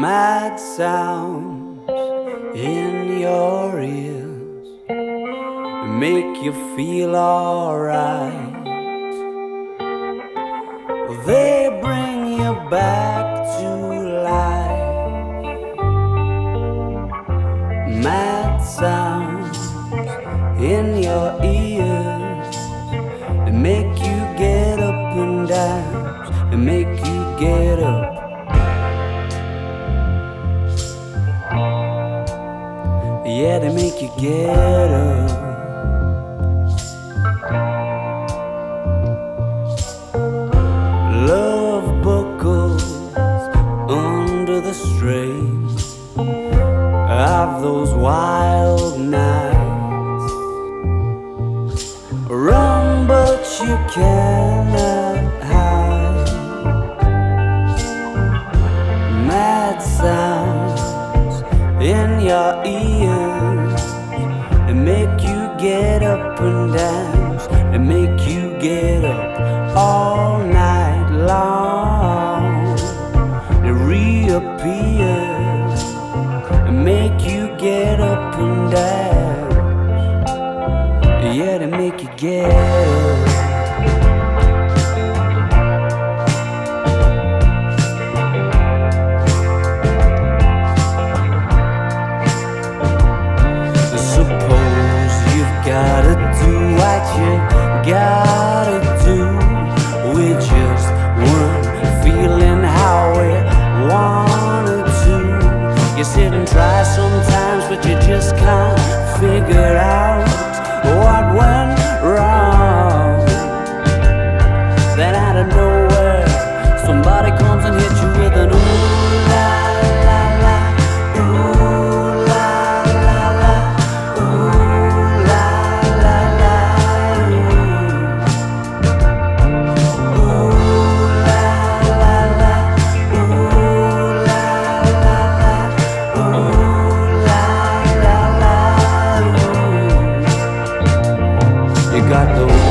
mad sounds in your ears make you feel alright. They bring you back to life. Mad sounds in your ears make you get up and dance and make you get up. Yeah, they make you get up. Love buckles under the strain of those wild nights. Run, but you cannot hide. Mad sounds in your ears get up and dance and make you get up all night long. They reappear and make you get up and dance. Yeah, they make you get up. Do what you gotta do. We just weren't got no.